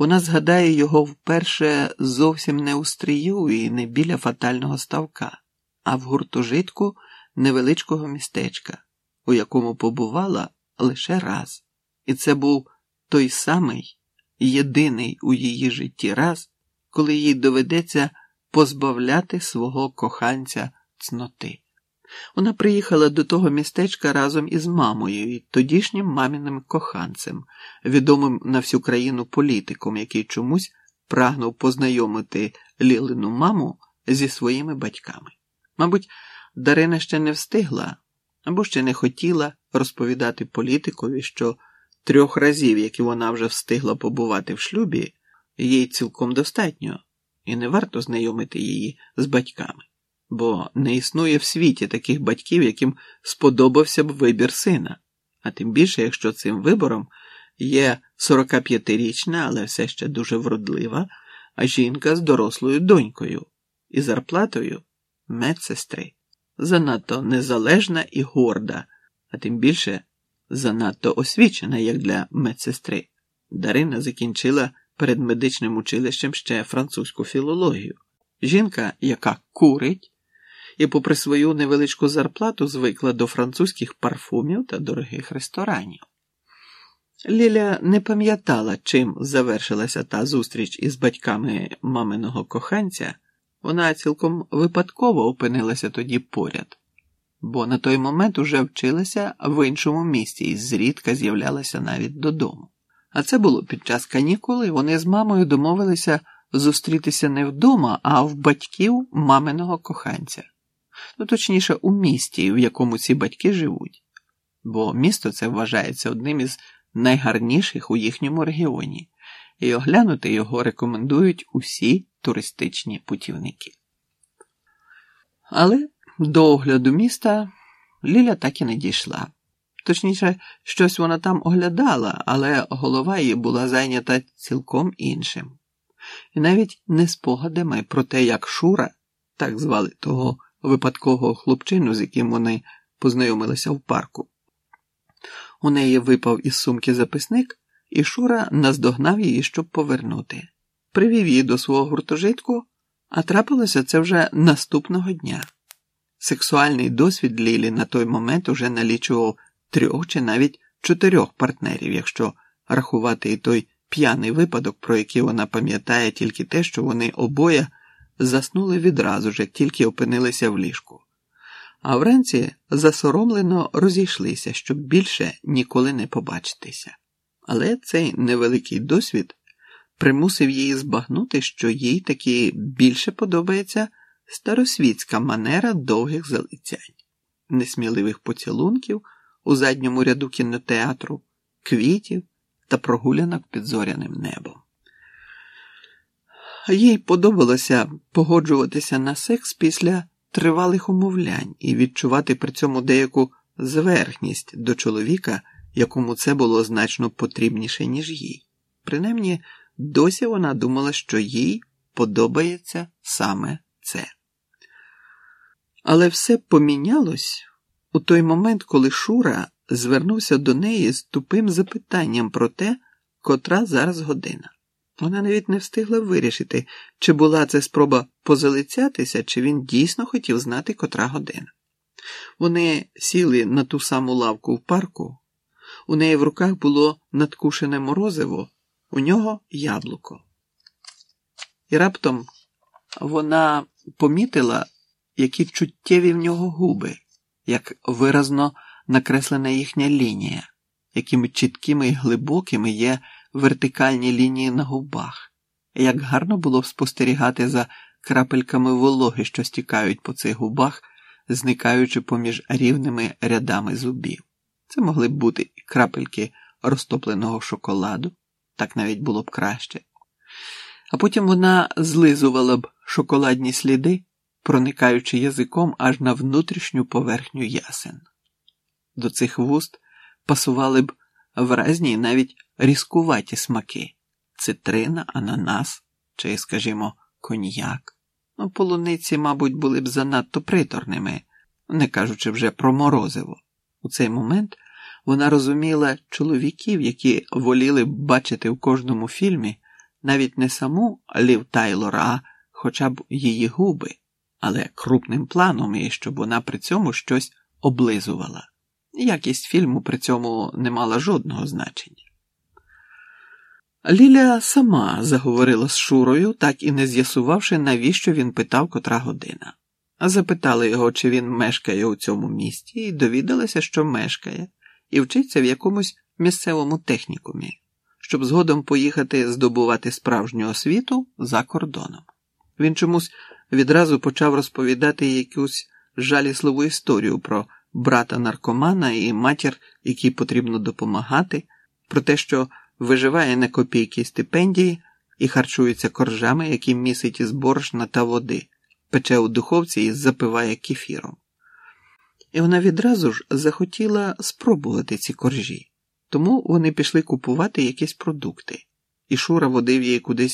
вона згадає його вперше зовсім не у стрію і не біля фатального ставка, а в гуртожитку невеличкого містечка, у якому побувала лише раз. І це був той самий єдиний у її житті раз, коли їй доведеться позбавляти свого коханця цноти. Вона приїхала до того містечка разом із мамою і тодішнім маміним коханцем, відомим на всю країну політиком, який чомусь прагнув познайомити Лілину маму зі своїми батьками. Мабуть, Дарина ще не встигла або ще не хотіла розповідати політикові, що трьох разів, які вона вже встигла побувати в шлюбі, їй цілком достатньо, і не варто знайомити її з батьками бо не існує в світі таких батьків, яким сподобався б вибір сина, а тим більше, якщо цим вибором є 45-річна, але все ще дуже вродлива, а жінка з дорослою донькою і зарплатою медсестри, занадто незалежна і горда, а тим більше занадто освічена, як для медсестри. Дарина закінчила перед медичним училищем ще французьку філологію. Жінка, яка курить, і, попри свою невеличку зарплату, звикла до французьких парфумів та дорогих ресторанів. Ліля не пам'ятала, чим завершилася та зустріч із батьками маминого коханця, вона цілком випадково опинилася тоді поряд, бо на той момент уже вчилася в іншому місті і зрідка з'являлася навіть додому. А це було під час канікули, вони з мамою домовилися зустрітися не вдома, а в батьків маминого коханця ну точніше, у місті, в якому ці батьки живуть, бо місто це вважається одним із найгарніших у їхньому регіоні, і оглянути його рекомендують усі туристичні путівники. Але до огляду міста Ліля так і не дійшла. Точніше, щось вона там оглядала, але голова її була зайнята цілком іншим. І навіть не спогадами про те, як Шура, так звали того випадкового хлопчину, з яким вони познайомилися в парку. У неї випав із сумки записник, і Шура наздогнав її, щоб повернути. Привів її до свого гуртожитку, а трапилося це вже наступного дня. Сексуальний досвід Лілі на той момент уже налічував трьох чи навіть чотирьох партнерів, якщо рахувати і той п'яний випадок, про який вона пам'ятає тільки те, що вони обоє заснули відразу ж, як тільки опинилися в ліжку, а вранці засоромлено розійшлися, щоб більше ніколи не побачитися. Але цей невеликий досвід примусив її збагнути, що їй таки більше подобається старосвітська манера довгих залицянь, несміливих поцілунків у задньому ряду кінотеатру, квітів та прогулянок під зоряним небом. Їй подобалося погоджуватися на секс після тривалих умовлянь і відчувати при цьому деяку зверхність до чоловіка, якому це було значно потрібніше, ніж їй. Принаймні, досі вона думала, що їй подобається саме це. Але все помінялось у той момент, коли Шура звернувся до неї з тупим запитанням про те, котра зараз година. Вона навіть не встигла вирішити, чи була це спроба позалицятися, чи він дійсно хотів знати, котра година. Вони сіли на ту саму лавку в парку, у неї в руках було надкушене морозиво, у нього яблуко. І раптом вона помітила, які чуттєві в нього губи, як виразно накреслена їхня лінія, якими чіткими і глибокими є вертикальні лінії на губах, як гарно було б спостерігати за крапельками вологи, що стікають по цих губах, зникаючи поміж рівними рядами зубів. Це могли б бути крапельки розтопленого шоколаду, так навіть було б краще. А потім вона злизувала б шоколадні сліди, проникаючи язиком аж на внутрішню поверхню ясен. До цих вуст пасували б вразні навіть різкуваті смаки цитрина, ананас чи, скажімо, коньяк. Ну, полуниці, мабуть, були б занадто приторними, не кажучи вже про морозиво. У цей момент вона розуміла чоловіків, які воліли б бачити в кожному фільмі навіть не саму Лів Тайлор, а хоча б її губи, але крупним планом і щоб вона при цьому щось облизувала. Якість фільму при цьому не мала жодного значення. Ліля сама заговорила з Шурою, так і не з'ясувавши, навіщо він питав котра година. Запитали його, чи він мешкає у цьому місті, і довідалася, що мешкає, і вчиться в якомусь місцевому технікумі, щоб згодом поїхати здобувати справжню освіту за кордоном. Він чомусь відразу почав розповідати якусь жалісливу історію про брата наркомана і матір, якій потрібно допомагати, про те, що виживає на копійки стипендії і харчується коржами, які місить із борошна та води, пече у духовці і запиває кефіром. І вона відразу ж захотіла спробувати ці коржі, тому вони пішли купувати якісь продукти, і Шура водив її кудись